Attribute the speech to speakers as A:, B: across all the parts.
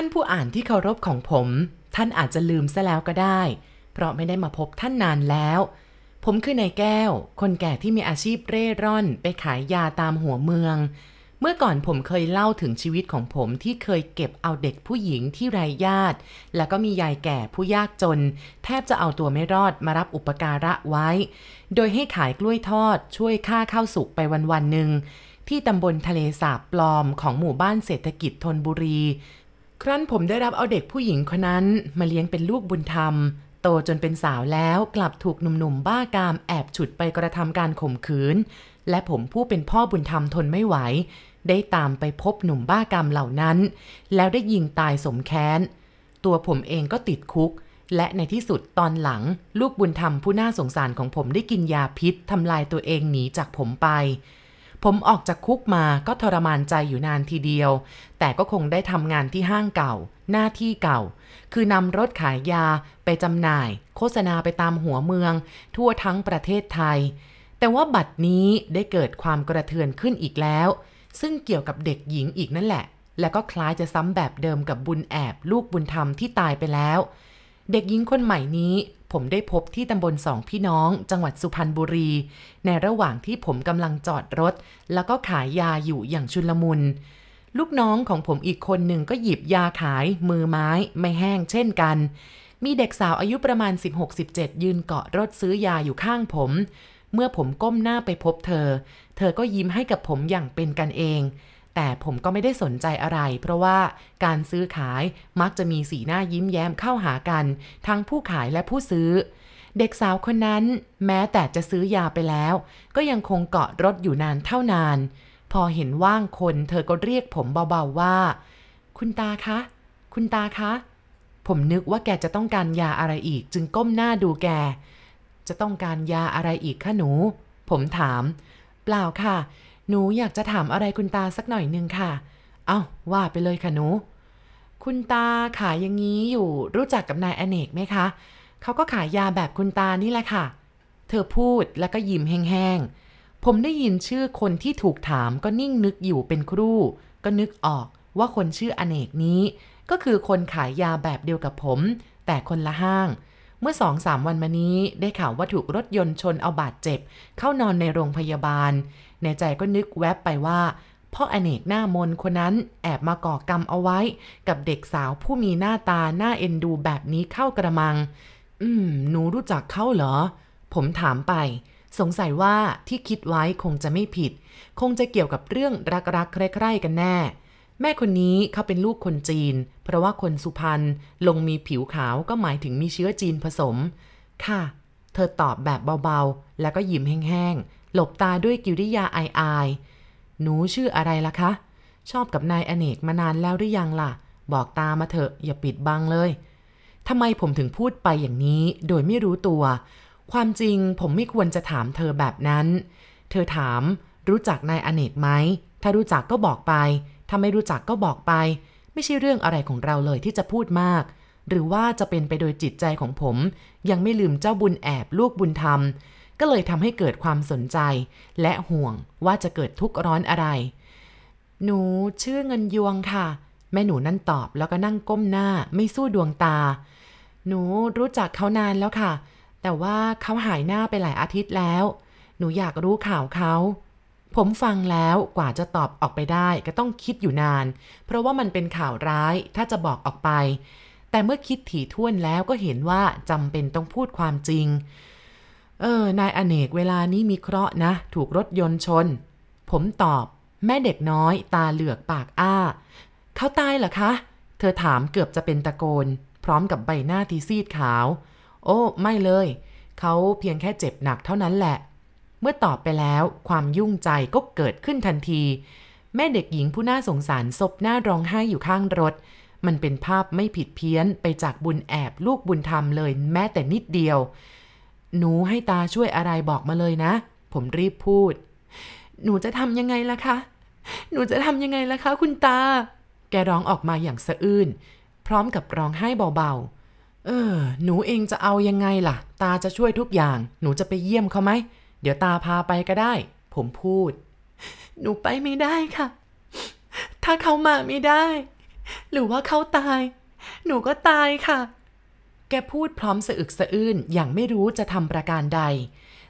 A: านผู้อ่านที่เคารพของผม ท่านอาจจะลืมซะแล้วก็ได้ เพราะไม่ได้มาพบท่านนานแล้ว ผมคือนายแก้ว คนแก่ที่มีอาชีพเร่ร่อน ไปขายยาตามหัวเมือง เมื่อก่อนผมเคยเล่าถึงชีวิตของผมที่เคยเก็บเอาเด็กผู้หญิงที่ไร้ญาติ แล้วก็มียายแก่ผู้ยากจน แทบจะเอาตัวไม่รอดมารับอุปการะไว้ โดยให้ขายกล้วยทอด ช่วยค่าข้าวสุกไปวันๆหนึ่งที่ตำบลทะเลสาบปลอมของหมู่บ้านเศรษฐกิจธนบุรี ครั้นผมได้รับเอาเด็กผู้หญิงคนนั้นมาเลี้ยงเป็นลูกบุญธรรม โตจนเป็นสาวแล้วกลับถูกหนุ่มๆบ้ากามแอบฉุดไปกระทำการข่มขืน และผมผู้เป็นพ่อบุญธรรมทนไม่ไหว ได้ตามไปพบหนุ่มบ้ากามเหล่านั้น แล้วได้ยิงตายสมแค้น ตัวผมเองก็ติดคุก และในที่สุดตอนหลัง ลูกบุญธรรมผู้น่าสงสารของผมได้กินยาพิษทำลายตัวเองหนีจากผมไป ผมออกจากคุกมาก็ทรมานใจอยู่นานทีเดียว แต่ก็คงได้ทำงานที่ห้างเก่า หน้าที่เก่า คือนำรถขายยาไปจำหน่าย โฆษณาไปตามหัวเมือง ทั่วทั้งประเทศไทย แต่ว่าบัดนี้ได้เกิดความกระเทือนขึ้นอีกแล้ว ซึ่งเกี่ยวกับเด็กหญิงอีกนั่นแหละ และก็คล้ายจะซ้ำแบบเดิมกับบุญแอบลูกบุญธรรมที่ตายไปแล้ว เด็กหญิงคนใหม่นี้ ผมได้พบที่ตำบลสองพี่น้อง จังหวัดสุพรรณบุรี ในระหว่างที่ผมกำลังจอดรถ แล้วก็ขายยาอยู่อย่างชุลมุน ลูกน้องของผมอีกคนหนึ่งก็หยิบยาขาย มือไม้ไม่แห้งเช่นกัน มีเด็กสาวอายุประมาณ 16-17 ยืนเกาะรถซื้อยาอยู่ข้างผม เมื่อผมก้มหน้าไปพบเธอ เธอก็ยิ้มให้กับผมอย่างเป็นกันเอง แต่ผมก็ไม่ได้สนใจอะไร เพราะว่าการซื้อขายมักจะมีสีหน้ายิ้มแย้มเข้าหากัน ทั้งผู้ขายและผู้ซื้อ เด็กสาวคนนั้น แม้แต่จะซื้อยาไปแล้ว ก็ยังคงเกาะรถอยู่นานเท่านาน พอเห็นว่างคนเธอก็เรียกผมเบาๆว่า คุณตาคะ คุณตาคะ ผมนึกว่าแกจะต้องการยาอะไรอีก จึงก้มหน้าดูแก จะต้องการยาอะไรอีกคะหนู ผมถาม เปล่าค่ะ หนูอยากจะถามอะไรคุณตาสักหน่อยนึงค่ะ เอา้าว่าไปเลยค่ะหนู คุณตาขายอย่างนี้อยู่รู้จักกับนายอเนกไหมคะ เขาก็ขายยาแบบคุณตานี่แหละค่ะ เธอพูดแล้วก็ยิ้มแห้งๆ ผมได้ยินชื่อคนที่ถูกถามก็นิ่งนึกอยู่เป็นครู่ ก็นึกออกว่าคนชื่ออเนกนี้ ก็คือคนขายยาแบบเดียวกับผม แต่คนละห้างเมื่อสองสามวันมานี้ได้ข่าวว่าถูกรถยนต์ชนเอาบาดเจ็บ เข้านอนในโรงพยาบาล ในใจก็นึกแวบไปว่าพ่ออเนกหน้ามนคนนั้นแอบมาก่อกรรมเอาไว้ กับเด็กสาวผู้มีหน้าตาหน้าเอ็นดูแบบนี้เข้ากระมัง อืม หนูรู้จักเขาเหรอ ผมถามไป สงสัยว่าที่คิดไว้คงจะไม่ผิด คงจะเกี่ยวกับเรื่องรักๆใคร่ๆกันแน่ แม่คนนี้เขาเป็นลูกคนจีน เพราะว่าคนสุพรรณลงมีผิวขาวก็หมายถึงมีเชื้อจีนผสม ค่ะ เธอตอบแบบเบาๆ แล้วก็ยิ้มแห้งๆ หลบตาด้วยกิริยาอายๆหนูชื่ออะไรล่ะคะ ชอบกับนายอเนกมานานแล้วหรือยังล่ะ บอกตามาเถอะอย่าปิดบังเลยทำไมผมถึงพูดไปอย่างนี้โดยไม่รู้ตัว ความจริงผมไม่ควรจะถามเธอแบบนั้น เธอถามรู้จักนายอเนกไหม ถ้ารู้จักก็บอกไป ถ้าไม่รู้จักก็บอกไป ไม่ใช่เรื่องอะไรของเราเลยที่จะพูดมาก หรือว่าจะเป็นไปโดยจิตใจของผม ยังไม่ลืมเจ้าบุญแอบลูกบุญธรรม ก็เลยทำให้เกิดความสนใจ และห่วงว่าจะเกิดทุกข์ร้อนอะไร หนูชื่อเงินยวงค่ะ แม่หนูนั่นตอบแล้วก็นั่งก้มหน้าไม่สู้ดวงตา หนูรู้จักเขานานแล้วค่ะ แต่ว่าเขาหายหน้าไปหลายอาทิตย์แล้ว หนูอยากรู้ข่าวเขาผมฟังแล้วกว่าจะตอบออกไปได้ก็ต้องคิดอยู่นาน เพราะว่ามันเป็นข่าวร้ายถ้าจะบอกออกไป แต่เมื่อคิดถี่ถ้วนแล้วก็เห็นว่าจำเป็นต้องพูดความจริง เออ นายอเนกเวลานี้มีเคราะห์นะ ถูกรถยนต์ชน ผมตอบ แม่เด็กน้อยตาเหลือกปากอ้า เขาตายเหรอคะ เธอถามเกือบจะเป็นตะโกน พร้อมกับใบหน้าที่ซีดขาว โอ้ ไม่เลย เขาเพียงแค่เจ็บหนักเท่านั้นแหละ เมื่อตอบไปแล้วความยุ่งใจก็เกิดขึ้นทันที แม่เด็กหญิงผู้น่าสงสารศพหน้าร้องไห้อยู่ข้างรถ มันเป็นภาพไม่ผิดเพี้ยนไปจากบุญแอบลูกบุญธรรมเลยแม้แต่นิดเดียว หนูให้ตาช่วยอะไรบอกมาเลยนะ ผมรีบพูด หนูจะทำยังไงล่ะคะ หนูจะทำยังไงล่ะคะ คุณตา แกร้องออกมาอย่างสะอื้น พร้อมกับร้องไห้เบาๆ เออ หนูเองจะเอายังไงล่ะ ตาจะช่วยทุกอย่าง หนูจะไปเยี่ยมเขาไหม เดี๋ยวตาพาไปก็ได้ ผมพูด หนูไปไม่ได้ค่ะ ถ้าเขามาไม่ได้ หรือว่าเขาตาย หนูก็ตายค่ะ แกพูดพร้อมสะอึกสะอื้นอย่างไม่รู้จะทำประการใด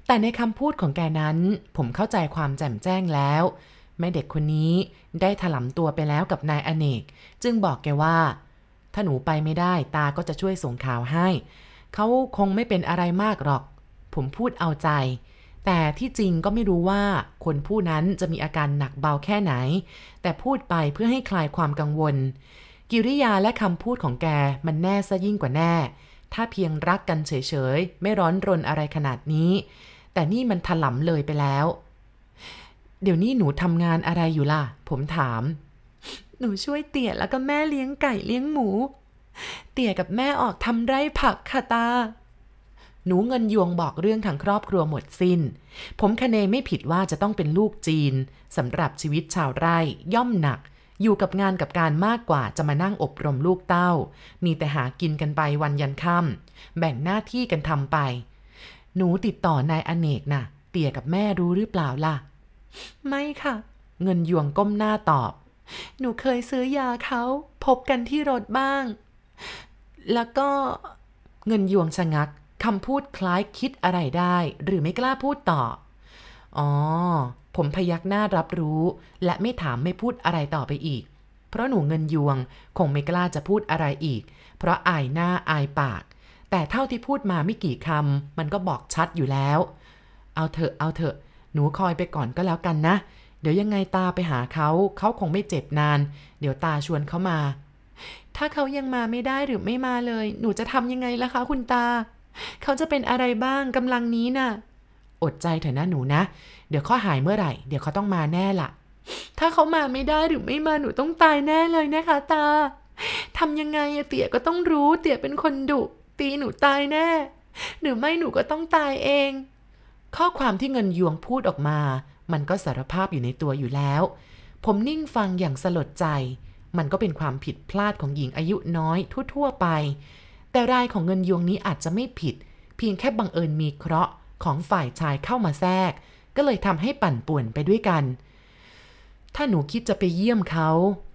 A: แต่ในคำพูดของแกนั้น ผมเข้าใจความแจ่มแจ้งแล้ว แม่เด็กคนนี้ได้ถลำตัวไปแล้วกับนายอเนก จึงบอกแกว่า ถ้าหนูไปไม่ได้ตาก็จะช่วยส่งข่าวให้ เขาคงไม่เป็นอะไรมากหรอก ผมพูดเอาใจ แต่ที่จริงก็ไม่รู้ว่าคนผู้นั้นจะมีอาการหนักเบาแค่ไหน แต่พูดไปเพื่อให้คลายความกังวล กิริยาและคำพูดของแกมันแน่ซะยิ่งกว่าแน่ ถ้าเพียงรักกันเฉยๆ ไม่ร้อนรนอะไรขนาดนี้ แต่นี่มันถลำเลยไปแล้ว เดี๋ยวนี้หนูทำงานอะไรอยู่ล่ะ ผมถาม หนูช่วยเตี่ยแล้วก็แม่เลี้ยงไก่เลี้ยงหมู เตี่ยกับแม่ออกทำไร่ผักค่ะตา หนูเงินยวงบอกเรื่องทางครอบครัวหมดสิน้น ผมคเนไม่ผิดว่าจะต้องเป็นลูกจีนสำหรับชีวิตชาวไร่ย่อมหนัก อยู่กับงานกับการมากกว่าจะมานั่งอบรมลูกเต้า มีแต่หากินกันไปวันยันค่ำแบ่งหน้าที่กันทำไป หนูติดต่อนายอเนกนะ่ะ เตี่ยกับแม่รู้หรือเปล่าล่ะ ไม่ค่ะ เงินยวงก้มหน้าตอบ หนูเคยซื้อยาเขาพบกันที่รถบ้าง แล้วก็เงินยวงชะงักคำพูดคล้ายคิดอะไรได้ หรือไม่กล้าพูดต่อ อ๋อ ผมพยักหน้ารับรู้ และไม่ถามไม่พูดอะไรต่อไปอีก เพราะหนูเงินยวง คงไม่กล้าจะพูดอะไรอีก เพราะอายหน้าอายปาก แต่เท่าที่พูดมาไม่กี่คำมันก็บอกชัดอยู่แล้ว เอาเถอะเอาเถอะ หนูคอยไปก่อนก็แล้วกันนะ เดี๋ยวยังไงตาไปหาเขาเขาคงไม่เจ็บนาน เดี๋ยวตาชวนเขามา ถ้าเขายังมาไม่ได้หรือไม่มาเลย หนูจะทำยังไงล่ะคะ คุณตา เขาจะเป็นอะไรบ้างกำลังนี้น่ะ อดใจเถอะนะหนูนะ เดี๋ยวเขาหายเมื่อไหร่ เดี๋ยวเขาต้องมาแน่ละถ้าเขามาไม่ได้หรือไม่มาหนูต้องตายแน่เลยนะคะตาทำยังไงอะเตี๋ยก็ต้องรู้ เตี๋ยเป็นคนดุ ตีหนูตายแน่ หรือไม่หนูก็ต้องตายเอง ข้อความที่เงินยวงพูดออกมา มันก็สารภาพอยู่ในตัวอยู่แล้ว ผมนิ่งฟังอย่างสลดใจ มันก็เป็นความผิดพลาดของหญิงอายุน้อยทั่วๆไป แต่รายของเงินยวงนี้อาจจะไม่ผิด เพียงแค่บังเอิญมีเคราะห์ ของฝ่ายชายเข้ามาแทรก ก็เลยทำให้ปั่นป่วนไปด้วยกัน ถ้าหนูคิดจะไปเยี่ยมเขา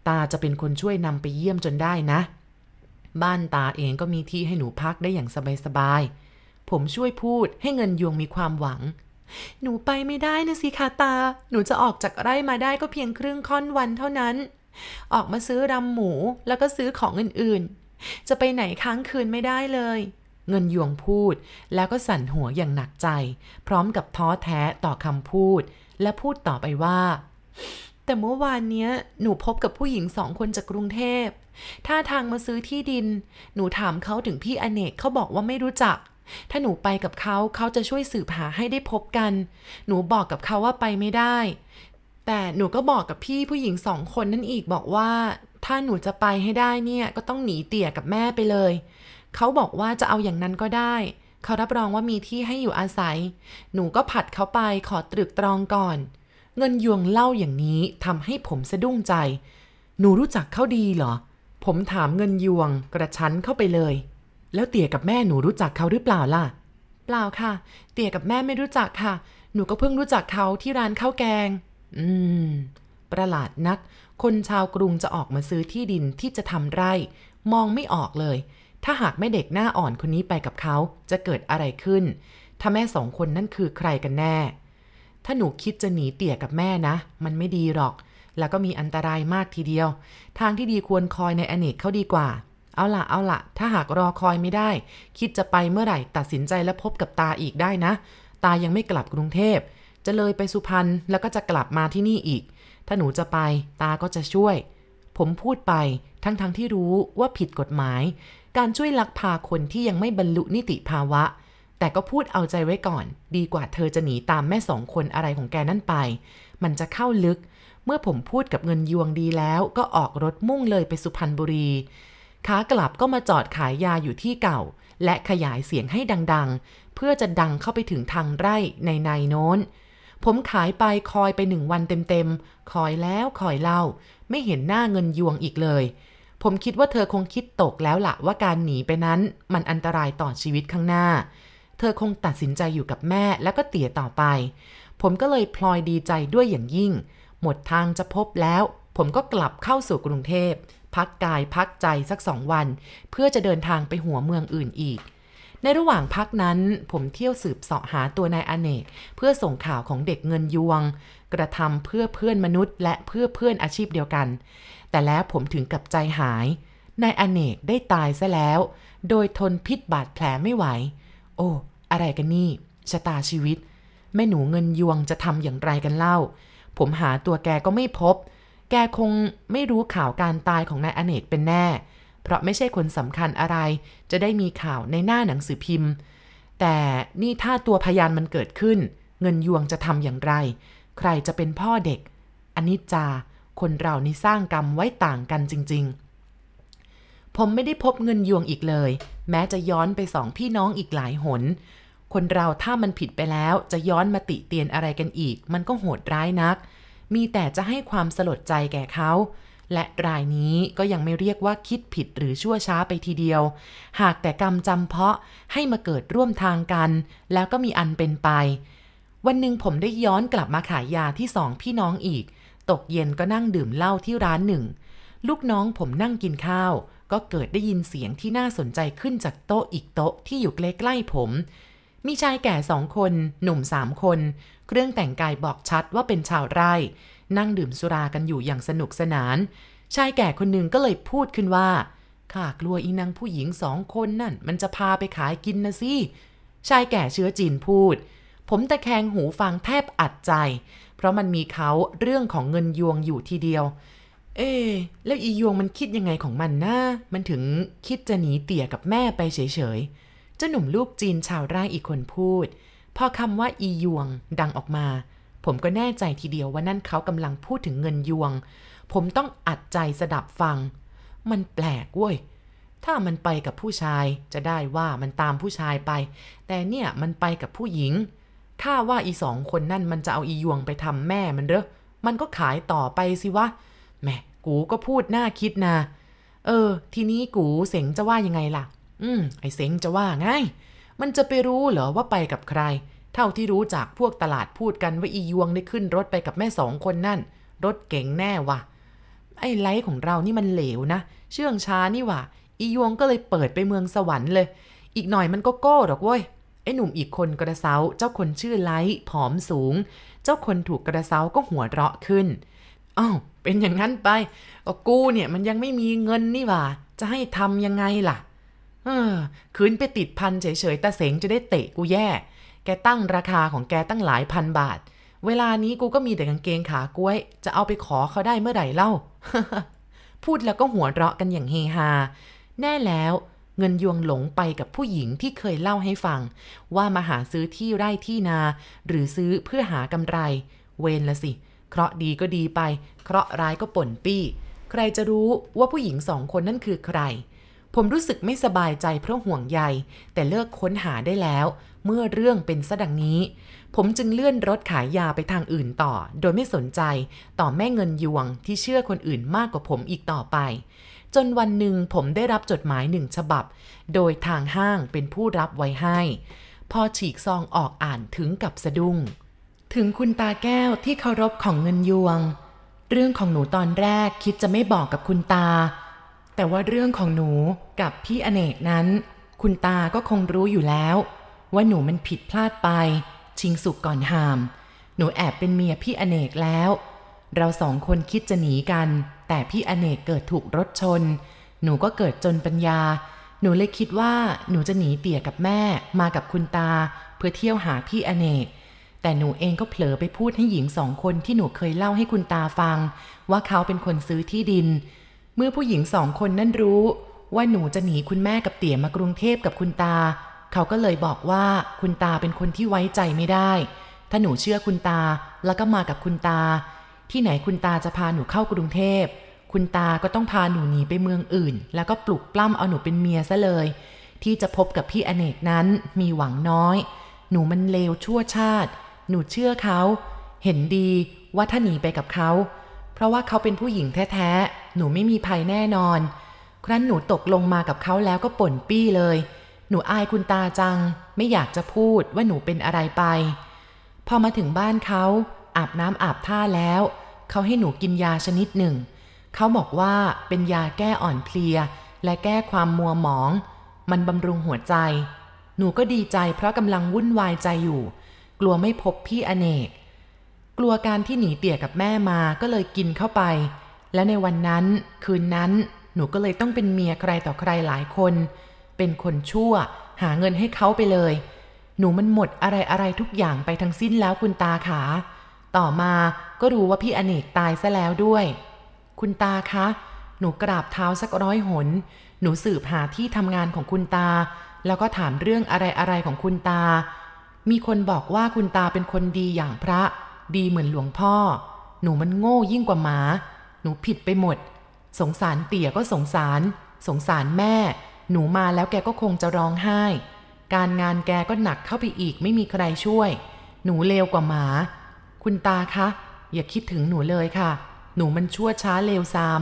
A: ตาจะเป็นคนช่วยนำไปเยี่ยมจนได้นะ บ้านตาเองก็มีที่ให้หนูพักได้อย่างสบายๆ ผมช่วยพูดให้เงินยวงมีความหวัง หนูไปไม่ได้นะสิคะตา หนูจะออกจากไร่มาได้ก็เพียงครึ่งค่อนวันเท่านั้น ออกมาซื้อรำหมูแล้วก็ซื้อของอื่นๆ จะไปไหนค้างคืนไม่ได้เลย เงินยวงพูด แล้วก็สั่นหัวอย่างหนักใจ พร้อมกับท้อแท้ต่อคำพูด และพูดต่อไปว่า แต่เมื่อวานเนี้ยหนูพบกับผู้หญิงสองคนจากกรุงเทพท่าทางมาซื้อที่ดิน หนูถามเขาถึงพี่อเนกเขาบอกว่าไม่รู้จัก ถ้าหนูไปกับเขาเขาจะช่วยสืบหาให้ได้พบกัน หนูบอกกับเขาว่าไปไม่ได้ แต่หนูก็บอกกับพี่ผู้หญิงสองคนนั่นอีกบอกว่า ถ้าหนูจะไปให้ได้เนี่ยก็ต้องหนีเตี่ยกับแม่ไปเลย เขาบอกว่าจะเอาอย่างนั้นก็ได้ เขารับรองว่ามีที่ให้อยู่อาศัย หนูก็ผัดเขาไปขอตรึกตรองก่อน เงินยวงเล่าอย่างนี้ทำให้ผมสะดุ้งใจ หนูรู้จักเขาดีเหรอ ผมถามเงินยวงกระชั้นเข้าไปเลย แล้วเตี่ยกับแม่หนูรู้จักเขาหรือเปล่าล่ะ เปล่าค่ะ เตี่ยกับแม่ไม่รู้จักค่ะ หนูก็เพิ่งรู้จักเขาที่ร้านข้าวแกง อืม ประหลาดนัก คนชาวกรุงจะออกมาซื้อที่ดินที่จะทำไร่ มองไม่ออกเลย ถ้าหากแม่เด็กหน้าอ่อนคนนี้ไปกับเขาจะเกิดอะไรขึ้น ถ้าแม่สองคนนั่นคือใครกันแน่ ถ้าหนูคิดจะหนีเตี่ยกับแม่นะ มันไม่ดีหรอก แล้วก็มีอันตรายมากทีเดียว ทางที่ดีควรคอยในอเนกเขาดีกว่า เอาละเอาละถ้าหากรอคอยไม่ได้ คิดจะไปเมื่อไหร่ตัดสินใจและพบกับตาอีกได้นะ ตายังไม่กลับกรุงเทพ จะเลยไปสุพรรณแล้วก็จะกลับมาที่นี่อีก ถ้าหนูจะไป ตาก็จะช่วย ผมพูดไปทั้งๆทที่รู้ว่าผิดกฎหมาย การช่วยลักพาคนที่ยังไม่บรรลุนิติภาวะ แต่ก็พูดเอาใจไว้ก่อน ดีกว่าเธอจะหนีตามแม่สองคนอะไรของแกนั่นไป มันจะเข้าลึก เมื่อผมพูดกับเงินยวงดีแล้วก็ออกรถมุ่งเลยไปสุพรรณบุรีขากลับก็มาจอดขายยาอยู่ที่เก่า และขยายเสียงให้ดังๆ เพื่อจะดังเข้าไปถึงทางไร่ในในโน้น ผมขายไปคอยไปหนึ่งวันเต็มๆ คอยแล้วคอยเล่า ไม่เห็นหน้าเงินยวงอีกเลย ผมคิดว่าเธอคงคิดตกแล้วละว่าการหนีไปนั้น มันอันตรายต่อชีวิตข้างหน้า เธอคงตัดสินใจอยู่กับแม่แล้วก็เตี่ยต่อไป ผมก็เลยพลอยดีใจด้วยอย่างยิ่ง หมดทางจะพบแล้ว ผมก็กลับเข้าสู่กรุงเทพพักกายพักใจสักสองวัน เพื่อจะเดินทางไปหัวเมืองอื่นอีก ในระหว่างพักนั้น ผมเที่ยวสืบเสาะหาตัวนายอเนก เพื่อส่งข่าวของเด็กเงินยวง กระทำเพื่อเพื่อนมนุษย์ และเพื่อเพื่อนอาชีพเดียวกัน แต่แล้วผมถึงกับใจหาย นายอเนกได้ตายซะแล้ว โดยทนพิษบาดแผลไม่ไหว โอ้ อะไรกันนี่ ชะตาชีวิต แม่หนูเงินยวงจะทำอย่างไรกันเล่า ผมหาตัวแกก็ไม่พบ แกคงไม่รู้ข่าวการตายของนายอเนกเป็นแน่ เพราะไม่ใช่คนสำคัญอะไร จะได้มีข่าวในหน้าหนังสือพิมพ์ แต่นี่ถ้าตัวพยานมันเกิดขึ้น เงินยวงจะทำอย่างไร ใครจะเป็นพ่อเด็ก อันนี้จา คนเรานี่สร้างกรรมไว้ต่างกันจริง ๆ ผมไม่ได้พบเงินยวงอีกเลย แม้จะย้อนไปสองพี่น้องอีกหลายหน คนเราถ้ามันผิดไปแล้วจะย้อนมาติเตียนอะไรกันอีก มันก็โหดร้ายนัก มีแต่จะให้ความสลดใจแก่เขา และรายนี้ก็ยังไม่เรียกว่าคิดผิดหรือชั่วช้าไปทีเดียว หากแต่กรรมจำเพาะให้มาเกิดร่วมทางกัน แล้วก็มีอันเป็นไป วันหนึ่งผมได้ย้อนกลับมาขายยาที่สองพี่น้องอีก ตกเย็นก็นั่งดื่มเหล้าที่ร้านหนึ่ง ลูกน้องผมนั่งกินข้าว ก็เกิดได้ยินเสียงที่น่าสนใจขึ้นจากโต๊ะอีกโต๊ะที่อยู่ใกล้ๆผม มีชายแก่สองคน หนุ่มสามคน เครื่องแต่งกายบอกชัดว่าเป็นชาวไร่ นั่งดื่มสุรากันอยู่อย่างสนุกสนาน ชายแก่คนหนึ่งก็เลยพูดขึ้นว่าข้ากลัวอีนางผู้หญิงสองคนนั่น มันจะพาไปขายกินนะสิชายแก่เชื้อจีนพูด ผมตะแคงหูฟังแทบอัดใจ เพราะมันมีเขาเรื่องของเงินยวงอยู่ทีเดียว เอ๊แล้วอียวงมันคิดยังไงของมันนะมันถึงคิดจะหนีเตี่ยกับแม่ไปเฉยๆเจ้าหนุ่มลูกจีนชาวไร่อีกคนพูด พอคำว่าอียวงดังออกมา ผมก็แน่ใจทีเดียวว่านั่นเขากำลังพูดถึงเงินยวง ผมต้องอัดใจสดับฟัง มันแปลกเว้ย ถ้ามันไปกับผู้ชายจะได้ว่ามันตามผู้ชายไป แต่เนี่ยมันไปกับผู้หญิงข้าว่าอีสองคนนั่นมันจะเอาอียวงไปทำแม่มันเด้อมันก็ขายต่อไปสิวะแม่กูก็พูดน่าคิดนะ เออ ทีนี้กูเสงจะว่ายังไงล่ะ อืม ไอเสงจะว่าไง มันจะไปรู้เหรอว่าไปกับใคร เท่าที่รู้จากพวกตลาดพูดกันว่าอียวงได้ขึ้นรถไปกับแม่สองคนนั่น รถเก๋งแน่วะไอ้ไลท์ของเรานี่มันเหลวนะ เชื่องช้านี่วะอียวงก็เลยเปิดไปเมืองสวรรค์เลย อีกหน่อยมันก็โก้หรอกเว้ยไอ้หนุ่มอีกคนกระเซาเจ้าคนชื่อไลท์ผอมสูง เจ้าคนถูกกระเซาก็หัวเราะขึ้นอ้าวเป็นอย่างนั้นไปก็กูเนี่ยมันยังไม่มีเงินนี่ว่า จะให้ทำยังไงล่ะ เออคืนไปติดพันเฉยๆตาเสงจะได้เตะกูแย่ แกตั้งราคาของแกตั้งหลายพันบาท เวลานี้กูก็มีแต่กางเกงขากล้วย จะเอาไปขอเขาได้เมื่อไหร่เล่า พูดแล้วก็หัวเราะกันอย่างเฮฮา แน่แล้วเงินยวงหลงไปกับผู้หญิงที่เคยเล่าให้ฟัง ว่ามาหาซื้อที่ไร่ที่นา หรือซื้อเพื่อหากำไร เวนละสิ เคราะดีก็ดีไป เคราะร้ายก็ป่นปี้ ใครจะรู้ว่าผู้หญิงสองคนนั่นคือใคร ผมรู้สึกไม่สบายใจเพราะห่วงใย แต่เลิกค้นหาได้แล้ว เมื่อเรื่องเป็นซะดังนี้ ผมจึงเลื่อนรถขายยาไปทางอื่นต่อ โดยไม่สนใจ ต่อแม่เงินยวงที่เชื่อคนอื่นมากกว่าผมอีกต่อไป จนวันหนึ่งผมได้รับจดหมายหนึ่งฉบับ โดยทางห้างเป็นผู้รับไว้ให้ พอฉีกซองออกอ่านถึงกับสะดุ้ง ถึงคุณตาแก้วที่เคารพของเงินยวง เรื่องของหนูตอนแรกคิดจะไม่บอกกับคุณตา แต่ว่าเรื่องของหนูกับพี่อเนกนั้น คุณตาก็คงรู้อยู่แล้ว ว่าหนูมันผิดพลาดไป ชิงสุกก่อนหาม หนูแอบเป็นเมียพี่อเนกแล้ว เราสองคนคิดจะหนีกัน แต่พี่อเนกเกิดถูกรถชน หนูก็เกิดจนปัญญา หนูเลยคิดว่าหนูจะหนีเตี่ยกับแม่มากับคุณตา เพื่อเที่ยวหาพี่อเนกแต่หนูเองก็เผลอไปพูดให้หญิงสองคนที่หนูเคยเล่าให้คุณตาฟัง ว่าเขาเป็นคนซื้อที่ดิน เมื่อผู้หญิงสองคนนั้นรู้ ว่าหนูจะหนีคุณแม่กับเตี่ยมากรุงเทพกับคุณตา เขาก็เลยบอกว่าคุณตาเป็นคนที่ไว้ใจไม่ได้ ถ้าหนูเชื่อคุณตาแล้วก็มากับคุณตา ที่ไหนคุณตาจะพาหนูเข้ากรุงเทพ คุณตาก็ต้องพาหนูหนีไปเมืองอื่น แล้วก็ปลุกปล้ำเอาหนูเป็นเมียซะเลย ที่จะพบกับพี่อเนกนั้นมีหวังน้อย หนูมันเลวชั่วชาติ หนูเชื่อเขา เห็นดีว่าถ้าหนีไปกับเขา เพราะว่าเขาเป็นผู้หญิงแท้ๆ หนูไม่มีภัยแน่นอน ครั้นหนูตกลงมากับเขาแล้วก็ป่นปี้เลย หนูอายคุณตาจัง ไม่อยากจะพูดว่าหนูเป็นอะไรไป พอมาถึงบ้านเขาอาบน้ำอาบท่าแล้ว เขาให้หนูกินยาชนิดหนึ่ง เขาบอกว่าเป็นยาแก้อ่อนเพลีย และแก้ความมัวหมอง มันบำรุงหัวใจ หนูก็ดีใจเพราะกำลังวุ่นวายใจอยู่ กลัวไม่พบพี่อเนก กลัวการที่หนีเตี่ยกับแม่มาก็เลยกินเข้าไป และในวันนั้นคืนนั้นหนูก็เลยต้องเป็นเมียใครต่อใครหลายคน เป็นคนชั่ว หาเงินให้เขาไปเลย หนูมันหมดอะไรอะไรทุกอย่างไปทั้งสิ้นแล้วคุณตาขา ต่อมาก็รู้ว่าพี่อเนกตายซะแล้วด้วย คุณตาคะ หนูกราบเท้าสักร้อยหน หนูสืบหาที่ทำงานของคุณตา แล้วก็ถามเรื่องอะไรอะไรของคุณตา มีคนบอกว่าคุณตาเป็นคนดีอย่างพระ ดีเหมือนหลวงพ่อ หนูมันโง่ยิ่งกว่าหมา หนูผิดไปหมด สงสารเตี่ยก็สงสาร สงสารแม่ หนูมาแล้วแกก็คงจะร้องไห้ การงานแกก็หนักเข้าไปอีกไม่มีใครช่วย หนูเลวกว่าหมา คุณตาคะ อย่าคิดถึงหนูเลยค่ะ หนูมันชั่วช้าเลวซาม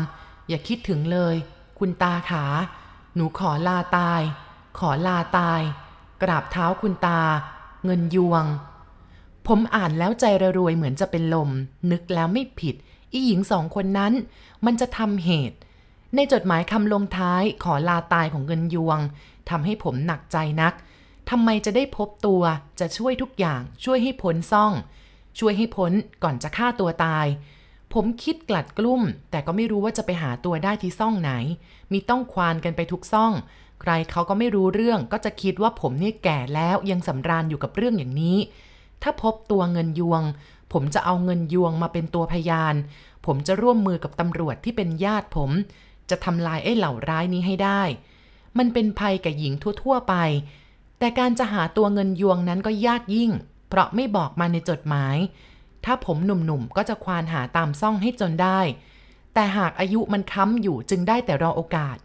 A: อย่าคิดถึงเลย คุณตาขา หนูขอลาตาย ขอลาตาย กราบเท้าคุณตา เงินยวง ผมอ่านแล้วใจระรวยเหมือนจะเป็นลม นึกแล้วไม่ผิด อีหญิงสองคนนั้น มันจะทำเหตุ ในจดหมายคำลงท้ายขอลาตายของเงินยวงทำให้ผมหนักใจนักทำไมจะได้พบตัวจะช่วยทุกอย่าง ช่วยให้พ้นซ่อง ช่วยให้พ้นก่อนจะฆ่าตัวตาย ผมคิดกลัดกลุ้ม แต่ก็ไม่รู้ว่าจะไปหาตัวได้ที่ซ่องไหน มีต้องควานกันไปทุกซ่อง ใครเขาก็ไม่รู้เรื่องก็จะคิดว่าผมนี่แก่แล้วยังสำราญอยู่กับเรื่องอย่างนี้ ถ้าพบตัวเงินยวง ผมจะเอาเงินยวงมาเป็นตัวพยาน ผมจะร่วมมือกับตำรวจที่เป็นญาติผม จะทำลายไอ้เหล่าร้ายนี้ให้ได้ มันเป็นภัยกับหญิงทั่วๆไป แต่การจะหาตัวเงินยวงนั้นก็ยากยิ่ง เพราะไม่บอกมาในจดหมาย ถ้าผมหนุ่มๆก็จะควานหาตามซ่องให้จนได้ แต่หากอายุมันค้ำอยู่จึงได้แต่รอโอกาส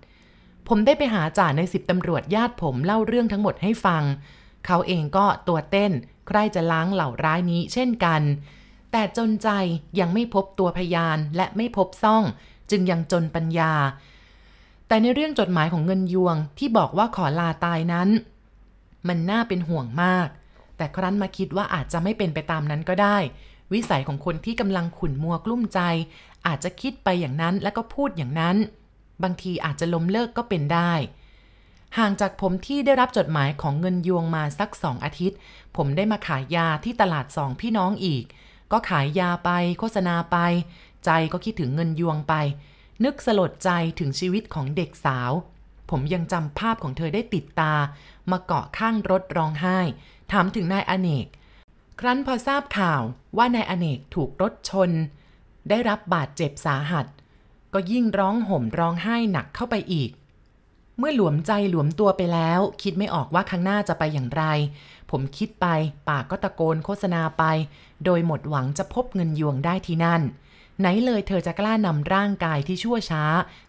A: ผมได้ไปหาจ่าในสิบตำรวจญาติผมเล่าเรื่องทั้งหมดให้ฟัง เขาเองก็ตัวเต้น ใครจะล้างเหล่าร้ายนี้เช่นกัน แต่จนใจยังไม่พบตัวพยานและไม่พบซ่อง จึงยังจนปัญญา แต่ในเรื่องจดหมายของเงินยวงที่บอกว่าขอลาตายนั้น มันน่าเป็นห่วงมาก แต่ครั้นมาคิดว่าอาจจะไม่เป็นไปตามนั้นก็ได้ วิสัยของคนที่กำลังขุ่นมัวกลุ้มใจ อาจจะคิดไปอย่างนั้นแล้วก็พูดอย่างนั้น บางทีอาจจะล้มเลิกก็เป็นได้ห่างจากผมที่ได้รับจดหมายของเงินยวงมาสักสองอาทิตย์ ผมได้มาขายยาที่ตลาดสองพี่น้องอีก ก็ขายยาไปโฆษณาไป ใจก็คิดถึงเงินยวงไป นึกสลดใจถึงชีวิตของเด็กสาว ผมยังจำภาพของเธอได้ติดตา มาเกาะข้างรถร้องไห้ ถามถึงนายอเนก ครั้นพอทราบข่าวว่านายอเนกถูกรถชน ได้รับบาดเจ็บสาหัส ก็ยิ่งร้องห่มร้องไห้หนักเข้าไปอีก เมื่อหลวมใจหลวมตัวไปแล้ว คิดไม่ออกว่าข้างหน้าจะไปอย่างไร ผมคิดไป ปากก็ตะโกนโฆษณาไป โดยหมดหวังจะพบเงินยวงได้ที่นั่น ไหนเลยเธอจะกล้านำร่างกายที่ชั่วช้า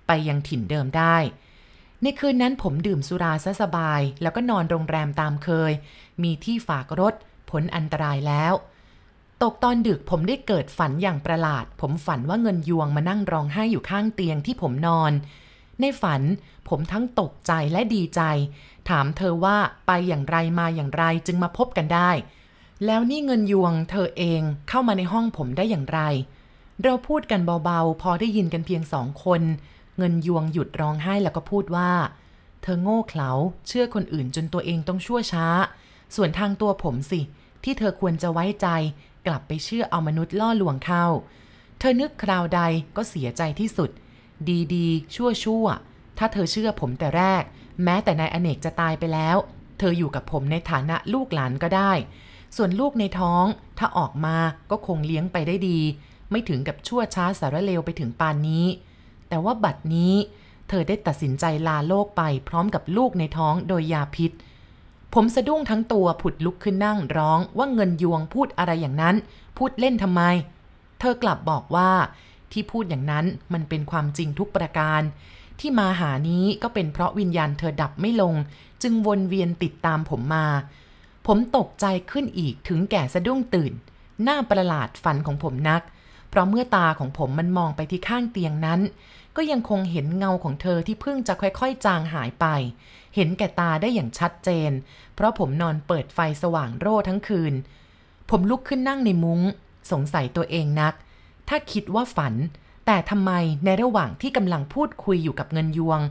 A: ไปยังถิ่นเดิมได้ในคืนนั้นผมดื่มสุราซะสบาย แล้วก็นอนโรงแรมตามเคย มีที่ฝากรถพ้นอันตรายแล้ว ตกตอนดึกผมได้เกิดฝันอย่างประหลาด ผมฝันว่าเงินยวงมานั่งร้องไห้อยู่ข้างเตียงที่ผมนอน ในฝันผมทั้งตกใจและดีใจ ถามเธอว่าไปอย่างไรมาอย่างไรจึงมาพบกันได้ แล้วนี่เงินยวงเธอเองเข้ามาในห้องผมได้อย่างไร เราพูดกันเบาๆ พอได้ยินกันเพียงสองคน เงินยวงหยุดร้องไห้แล้วก็พูดว่า เธอโง่เขลาเชื่อคนอื่นจนตัวเองต้องชั่วช้า ส่วนทางตัวผมสิ ที่เธอควรจะไว้ใจ กลับไปเชื่อเอามนุษย์ล่อลวงเข้า เธอนึกคราวใดก็เสียใจที่สุด ดีๆ ชั่วๆ ถ้าเธอเชื่อผมแต่แรก แม้แต่นายอเนกจะตายไปแล้ว เธออยู่กับผมในฐานะลูกหลานก็ได้ ส่วนลูกในท้องถ้าออกมาก็คงเลี้ยงไปได้ดี ไม่ถึงกับชั่วช้าสารเลวไปถึงปานนี้ แต่ว่าบัดนี้ เธอได้ตัดสินใจลาโลกไปพร้อมกับลูกในท้องโดยยาพิษ ผมสะดุ้งทั้งตัวผุดลุกขึ้นนั่งร้องว่าเงินยวงพูดอะไรอย่างนั้น พูดเล่นทำไม เธอกลับบอกว่า ที่พูดอย่างนั้นมันเป็นความจริงทุกประการ ที่มาหานี้ก็เป็นเพราะวิญญาณเธอดับไม่ลง จึงวนเวียนติดตามผมมา ผมตกใจขึ้นอีกถึงแก่สะดุ้งตื่น หน้าประหลาดฝันของผมนัก เพราะเมื่อตาของผมมันมองไปที่ข้างเตียงนั้น ก็ยังคงเห็นเงาของเธอที่เพิ่งจะค่อยๆ จางหายไป เห็นแก่ตาได้อย่างชัดเจน เพราะผมนอนเปิดไฟสว่างโร่ทั้งคืน ผมลุกขึ้นนั่งในมุง้ง สงสัยตัวเองนัก ถ้าคิดว่าฝัน แต่ทำไมในระหว่างที่กำลังพูดคุยอยู่กับเงินยวง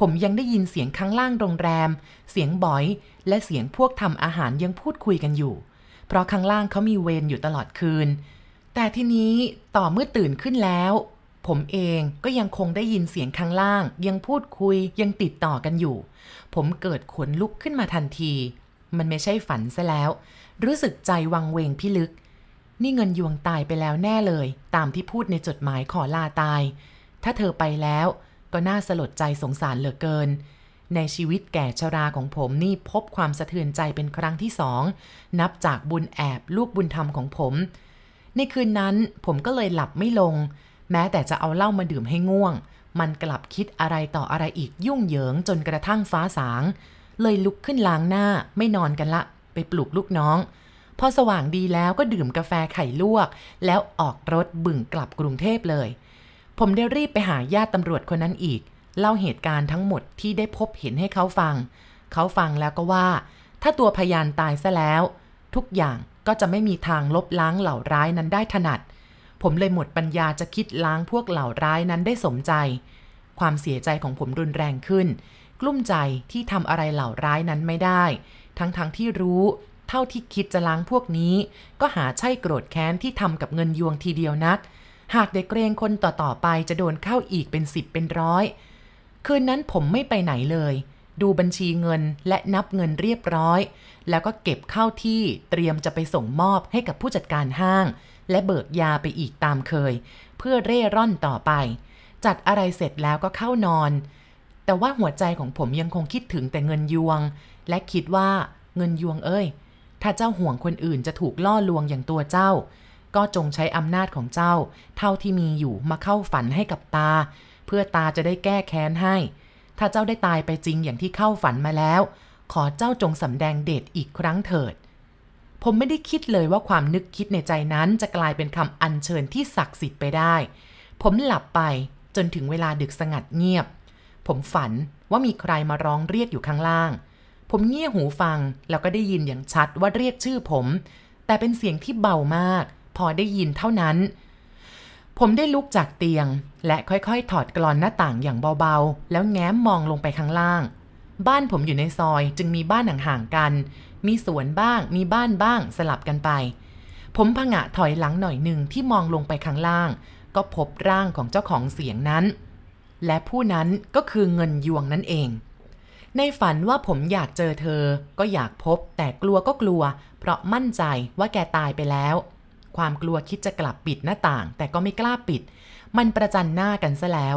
A: ผมยังได้ยินเสียงข้างล่างโรงแรม เสียงบอย และเสียงพวกทำอาหารยังพูดคุยกันอยู่ เพราะข้างล่างเขามีเวรอยู่ตลอดคืน แต่ทีนี้ต่อเมื่อตื่นขึ้นแล้ว ผมเองก็ยังคงได้ยินเสียงข้างล่าง ยังพูดคุยยังติดต่อกันอยู่ ผมเกิดขนลุกขึ้นมาทันทีมันไม่ใช่ฝันซะแล้ว รู้สึกใจวังเวงพิลึก นี่เงินยวงตายไปแล้วแน่เลย ตามที่พูดในจดหมายขอลาตาย ถ้าเธอไปแล้วก็น่าสลดใจสงสารเหลือเกิน ในชีวิตแก่ชราของผมนี่พบความสะเทือนใจเป็นครั้งที่สอง นับจากบุญแอบลูกบุญธรรมของผม ในคืนนั้นผมก็เลยหลับไม่ลง แม้แต่จะเอาเหล้ามาดื่มให้ง่วง มันกลับคิดอะไรต่ออะไรอีกยุ่งเหยิงจนกระทั่งฟ้าสาง เลยลุกขึ้นล้างหน้าไม่นอนกันละ ไปปลุกลูกน้อง พอสว่างดีแล้วก็ดื่มกาแฟไข่ลวก แล้วออกรถบึ่งกลับกรุงเทพเลย ผมได้รีบไปหาญาติตำรวจคนนั้นอีก เล่าเหตุการณ์ทั้งหมดที่ได้พบเห็นให้เขาฟัง เขาฟังแล้วก็ว่า ถ้าตัวพยานตายซะแล้ว ทุกอย่างก็จะไม่มีทางลบล้างเหล่าร้ายนั้นได้ถนัด ผมเลยหมดปัญญาจะคิดล้างพวกเหล่าร้ายนั้นได้สมใจ ความเสียใจของผมรุนแรงขึ้น กลุ้มใจที่ทำอะไรเหล่าร้ายนั้นไม่ได้ ทั้งๆทที่รู้ เท่าที่คิดจะล้างพวกนี้ ก็หาใช่โกรธแค้นที่ทำกับเงินยวงทีเดียวนัก หากได้เกรงคนต่อๆไปจะโดนเข้าอีกเป็นสิบเป็นร้อย คืนนั้นผมไม่ไปไหนเลย ดูบัญชีเงินและนับเงินเรียบร้อย แล้วก็เก็บเข้าที่เตรียมจะไปส่งมอบให้กับผู้จัดการห้าง และเบิกยาไปอีกตามเคย เพื่อเร่ร่อนต่อไป จัดอะไรเสร็จแล้วก็เข้านอนแต่ว่าหัวใจของผมยังคงคิดถึงแต่เงินยวง และคิดว่าเงินยวงเอ้ย ถ้าเจ้าห่วงคนอื่นจะถูกล่อลวงอย่างตัวเจ้า ก็จงใช้อำนาจของเจ้า เท่าที่มีอยู่มาเข้าฝันให้กับตา เพื่อตาจะได้แก้แค้นให้ ถ้าเจ้าได้ตายไปจริงอย่างที่เข้าฝันมาแล้ว ขอเจ้าจงสำแดงเดชอีกครั้งเถิด ผมไม่ได้คิดเลยว่าความนึกคิดในใจนั้นจะกลายเป็นคำอัญเชิญที่ศักดิ์สิทธิ์ไปได้ ผมหลับไปจนถึงเวลาดึกสงัดเงียบ ผมฝันว่ามีใครมาร้องเรียกอยู่ข้างล่าง ผมเงี่ยหูฟังแล้วก็ได้ยินอย่างชัดว่าเรียกชื่อผม แต่เป็นเสียงที่เบามาก พอได้ยินเท่านั้น ผมได้ลุกจากเตียง และค่อยๆ ถอดกรอนหน้าต่างอย่างเบาๆ แล้วแง้มมองลงไปข้างล่าง บ้านผมอยู่ในซอยจึงมีบ้านห่างๆกัน มีสวนบ้าง มีบ้านบ้างสลับกันไป ผมผงะถอยหลังหน่อยหนึ่งที่มองลงไปข้างล่าง ก็พบร่างของเจ้าของเสียงนั้น และผู้นั้นก็คือเงินยวงนั่นเอง ในฝันว่าผมอยากเจอเธอ ก็อยากพบ แต่กลัวก็กลัว เพราะมั่นใจว่าแกตายไปแล้ว ความกลัวคิดจะกลับปิดหน้าต่าง แต่ก็ไม่กล้าปิด มันประจันหน้ากันซะแล้ว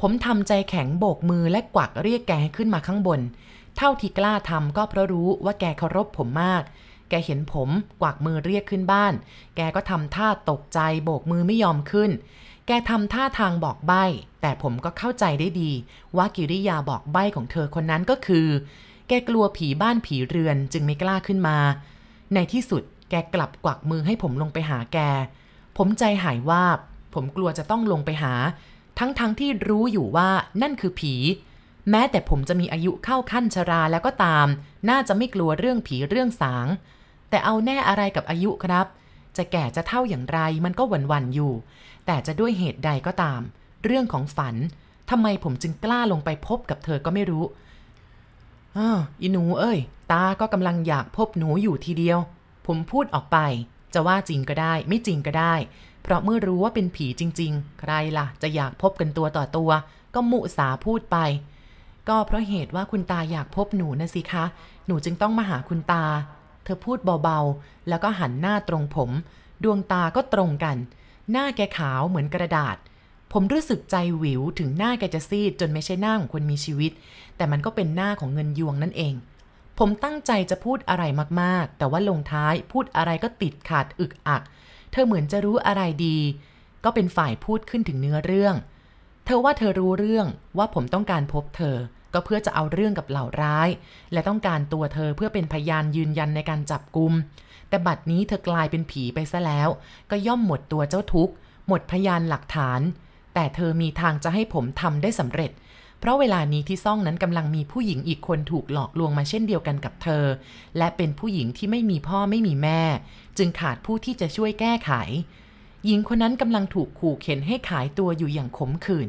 A: ผมทำใจแข็งโบกมือและกวักเรียกแกให้ขึ้นมาข้างบน เท่าที่กล้าทำก็เพราะรู้ว่าแกเคารพผมมาก แกเห็นผมกวักมือเรียกขึ้นบ้าน แกก็ทำท่าตกใจโบกมือไม่ยอมขึ้น แกทำท่าทางบอกใบ้ แต่ผมก็เข้าใจได้ดี ว่ากิริยาบอกใบ้ของเธอคนนั้นก็คือ แกกลัวผีบ้านผีเรือนจึงไม่กล้าขึ้นมา ในที่สุดแกกลับกวักมือให้ผมลงไปหาแก ผมใจหายวาบ ผมกลัวจะต้องลงไปหา ทั้งๆทที่รู้อยู่ว่านั่นคือผี แม้แต่ผมจะมีอายุเข้าขั้นชราแล้วก็ตาม น่าจะไม่กลัวเรื่องผีเรื่องสาง แต่เอาแน่อะไรกับอายุครับ จะแก่จะเท่าอย่างไรมันก็หวั่นๆอยู่ แต่จะด้วยเหตุใดก็ตาม เรื่องของฝันทำไมผมจึงกล้าลงไปพบกับเธอก็ไม่รู้อ้าวอีหนูเอ้ย ตาก็กำลังอยากพบหนูอยู่ทีเดียว ผมพูดออกไป จะว่าจริงก็ได้ ไม่จริงก็ได้ เพราะเมื่อรู้ว่าเป็นผีจริง ๆ ใครล่ะ จะอยากพบกันตัวต่อตัว ก็มุสาพูดไป ก็เพราะเหตุว่าคุณตาอยากพบหนูนะสิคะ หนูจึงต้องมาหาคุณตา เธอพูดเบาๆ แล้วก็หันหน้าตรงผม ดวงตาก็ตรงกัน หน้าแกขาวเหมือนกระดาษ ผมรู้สึกใจหวิวถึงหน้าแกจะซีดจนไม่ใช่หน้าของคนมีชีวิต แต่มันก็เป็นหน้าของเงินยวงนั่นเอง ผมตั้งใจจะพูดอะไรมากๆ แต่ว่าลงท้ายพูดอะไรก็ติดขาดอึกอัก เธอเหมือนจะรู้อะไรดี ก็เป็นฝ่ายพูดขึ้นถึงเนื้อเรื่อง เธอว่าเธอรู้เรื่องว่าผมต้องการพบเธอก็เพื่อจะเอาเรื่องกับเหล่าร้าย และต้องการตัวเธอเพื่อเป็นพยานยืนยันในการจับกุม แต่บัดนี้เธอกลายเป็นผีไปซะแล้ว ก็ย่อมหมดตัวเจ้าทุกข์ หมดพยานหลักฐาน แต่เธอมีทางจะให้ผมทำได้สำเร็จ เพราะเวลานี้ที่ซ่องนั้นกำลังมีผู้หญิงอีกคนถูกหลอกลวงมาเช่นเดียวกันกับเธอ และเป็นผู้หญิงที่ไม่มีพ่อไม่มีแม่ จึงขาดผู้ที่จะช่วยแก้ไข หญิงคนนั้นกำลังถูกขู่เข็นให้ขายตัวอยู่อย่างขมขื่น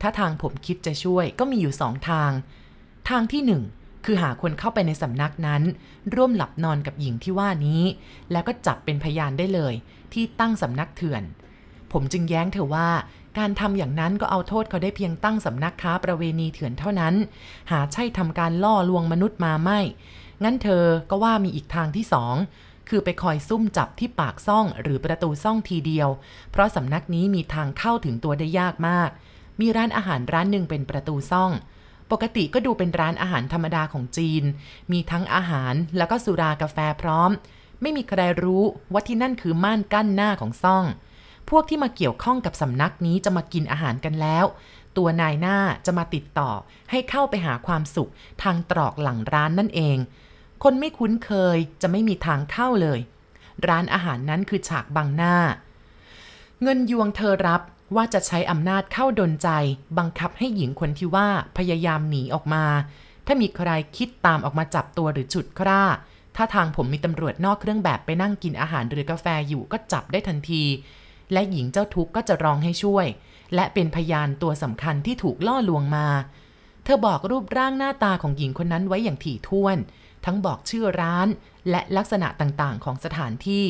A: ถ้าทางผมคิดจะช่วยก็มีอยู่สองทาง ทางที่หนึ่ง คือหาคนเข้าไปในสำนักนั้น ร่วมหลับนอนกับหญิงที่ว่านี้ แล้วก็จับเป็นพยานได้เลย ที่ตั้งสำนักเถื่อน ผมจึงแย้งเธอว่าการทำอย่างนั้นก็เอาโทษเขาได้เพียงตั้งสำนักค้าประเวณีเถื่อนเท่านั้น หาใช่ทำการล่อลวงมนุษย์มาไม่ งั้นเธอก็ว่ามีอีกทางที่สองคือไปคอยซุ่มจับที่ปากซ่องหรือประตูซ่องทีเดียว เพราะสำนักนี้มีทางเข้าถึงตัวได้ยากมาก มีร้านอาหารร้านหนึ่งเป็นประตูซ่อง ปกติก็ดูเป็นร้านอาหารธรรมดาของจีน มีทั้งอาหารแล้วก็สุรากาแฟพร้อม ไม่มีใครรู้ว่าที่นั่นคือม่านกั้นหน้าของซ่อง พวกที่มาเกี่ยวข้องกับสำนักนี้จะมากินอาหารกันแล้ว ตัวนายหน้าจะมาติดต่อให้เข้าไปหาความสุข ทางตรอกหลังร้านนั่นเอง คนไม่คุ้นเคยจะไม่มีทางเข้าเลย ร้านอาหารนั้นคือฉากบังหน้า เงินยวงเธอรับ ว่าจะใช้อำนาจเข้าดนใจ บังคับให้หญิงคนที่ว่าพยายามหนีออกมา ถ้ามีใครคิดตามออกมาจับตัวหรือฉุดคร่าถ้าทางผมมีตำรวจนอกเครื่องแบบไปนั่งกินอาหารหรือกาแฟอยู่ก็จับได้ทันที และหญิงเจ้าทุกข์ก็จะร้องให้ช่วย และเป็นพยานตัวสำคัญที่ถูกล่อลวงมา เธอบอกรูปร่างหน้าตาของหญิงคนนั้นไว้อย่างถี่ถ้วน ทั้งบอกชื่อร้าน และลักษณะต่างๆ ของสถานที่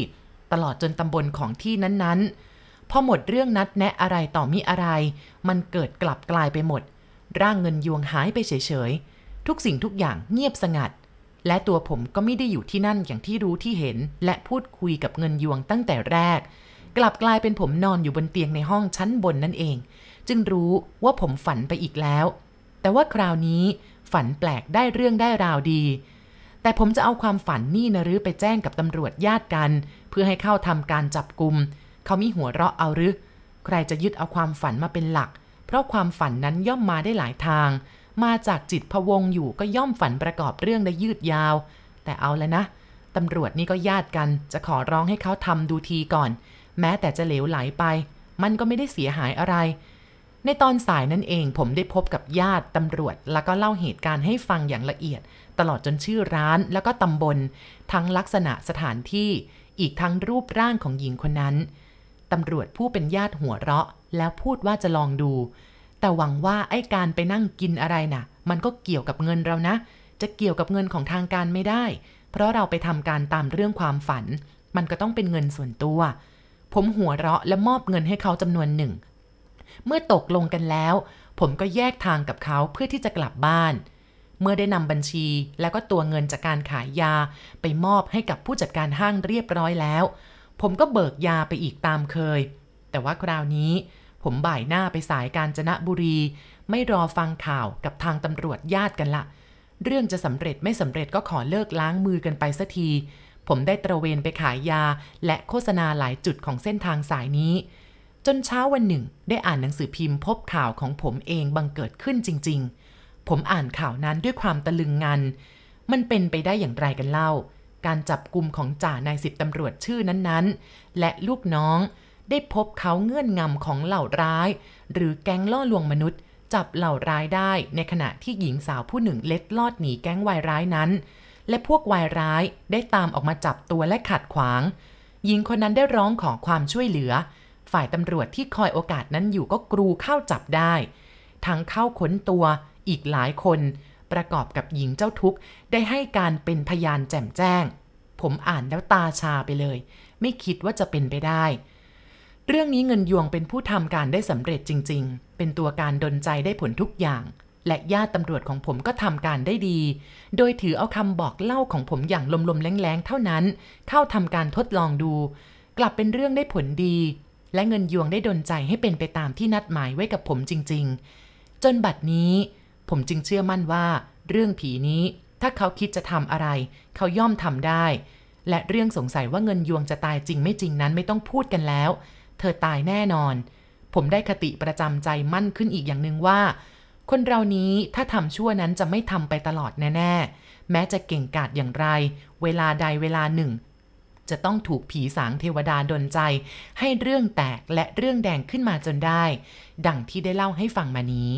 A: ตลอดจนตำบลของที่นั้นๆ พอหมดเรื่องนัดแนะอะไรต่อมิอะไร มันเกิดกลับกลายไปหมด ร่างเงินยวงหายไปเฉยๆ ทุกสิ่งทุกอย่างเงียบสงัด และตัวผมก็ไม่ได้อยู่ที่นั่นอย่างที่รู้ที่เห็น และพูดคุยกับเงินยวงตั้งแต่แรก กลับกลายเป็นผมนอนอยู่บนเตียงในห้องชั้นบนนั่นเอง จึงรู้ว่าผมฝันไปอีกแล้ว แต่ว่าคราวนี้ฝันแปลกได้เรื่องได้ราวดี แต่ผมจะเอาความฝันนี่นะรือไปแจ้งกับตำรวจญาติกัน เพื่อให้เข้าทำการจับกลุ่ม เขามีหัวเราะเอาหรือ ใครจะยึดเอาความฝันมาเป็นหลัก เพราะความฝันนั้นย่อมมาได้หลายทาง มาจากจิตพวงอยู่ก็ย่อมฝันประกอบเรื่องได้ยืดยาว แต่เอาแล้วนะตำรวจนี่ก็ญาติกันจะขอร้องให้เขาทำดูทีก่อน แม้แต่จะเหลวไหลไป มันก็ไม่ได้เสียหายอะไร ในตอนสายนั่นเองผมได้พบกับญาติตำรวจ แล้วก็เล่าเหตุการณ์ให้ฟังอย่างละเอียด ตลอดจนชื่อร้านแล้วก็ตำบล ทั้งลักษณะสถานที่ อีกทั้งรูปร่างของหญิงคนนั้น ตำรวจผู้เป็นญาติหัวเราะ แล้วพูดว่าจะลองดู แต่หวังว่าไอ้การไปนั่งกินอะไรนะ่ะ มันก็เกี่ยวกับเงินเรานะ จะเกี่ยวกับเงินของทางการไม่ได้ เพราะเราไปทำการตามเรื่องความฝัน มันก็ต้องเป็นเงินส่วนตัว ผมหัวเราะและมอบเงินให้เขาจำนวนหนึ่ง เมื่อตกลงกันแล้ว ผมก็แยกทางกับเขาเพื่อที่จะกลับบ้านเมื่อได้นำบัญชีแล้วก็ตัวเงินจากการขายยา ไปมอบให้กับผู้จัดการห้างเรียบร้อยแล้ว ผมก็เบิกยาไปอีกตามเคย แต่ว่าคราวนี้ ผมบ่ายหน้าไปสายการจนะบุรี ไม่รอฟังข่าวกับทางตำรวจญาติกันละ เรื่องจะสำเร็จไม่สำเร็จก็ขอเลิกล้างมือกันไปสักที ผมได้ตระเวนไปขายยา และโฆษณาหลายจุดของเส้นทางสายนี้ จนเช้าวันหนึ่ง ได้อ่านหนังสือพิมพ์พบข่าวของผมเองบังเกิดขึ้นจริง ๆ ผมอ่านข่าวนั้นด้วยความตะลึงงัน มันเป็นไปได้อย่างไรกันเล่า การจับกลุ่มของจ่านายสิบตำรวจชื่อนั้นๆ และลูกน้องได้พบเขาเงื่อนงำของเหล่าร้าย หรือแก๊งล่อลวงมนุษย์ จับเหล่าร้ายได้ในขณะที่หญิงสาวผู้หนึ่งเล็ดลอดหนีแก๊งวายร้ายนั้น และพวกวายร้ายได้ตามออกมาจับตัวและขัดขวาง หญิงคนนั้นได้ร้องขอความช่วยเหลือ ฝ่ายตำรวจที่คอยโอกาสนั้นอยู่ก็กรูเข้าจับได้ ทั้งเข้าค้นตัวอีกหลายคน ประกอบกับหญิงเจ้าทุกข์ได้ให้การเป็นพยานแจ่มแจ้ง ผมอ่านแล้วตาชาไปเลย ไม่คิดว่าจะเป็นไปได้ เรื่องนี้เงินยวงเป็นผู้ทำการได้สำเร็จจริง ๆ เป็นตัวการดนใจได้ผลทุกอย่าง และญาติตำรวจของผมก็ทำการได้ดี โดยถือเอาคำบอกเล่าของผมอย่างลมๆแรงๆเท่านั้น เข้าทำการทดลองดู กลับเป็นเรื่องได้ผลดี และเงินยวงได้ดนใจให้เป็นไปตามที่นัดหมายไว้กับผมจริง ๆ จนบัดนี้ ผมจึงเชื่อมั่นว่า เรื่องผีนี้ถ้าเขาคิดจะทำอะไร เขาย่อมทำได้ และเรื่องสงสัยว่าเงินยวงจะตายจริงไม่จริงนั้นไม่ต้องพูดกันแล้ว เธอตายแน่นอน ผมได้คติประจำใจมั่นขึ้นอีกอย่างหนึ่งว่า คนเรานี้ถ้าทำชั่วนั้นจะไม่ทำไปตลอดแน่ๆ แม้จะเก่งกาจอย่างไร เวลาใดเวลาหนึ่ง จะต้องถูกผีสางเทวดาดนใจ ให้เรื่องแตกและเรื่องแดงขึ้นมาจนได้ ดังที่ได้เล่าให้ฟังมานี้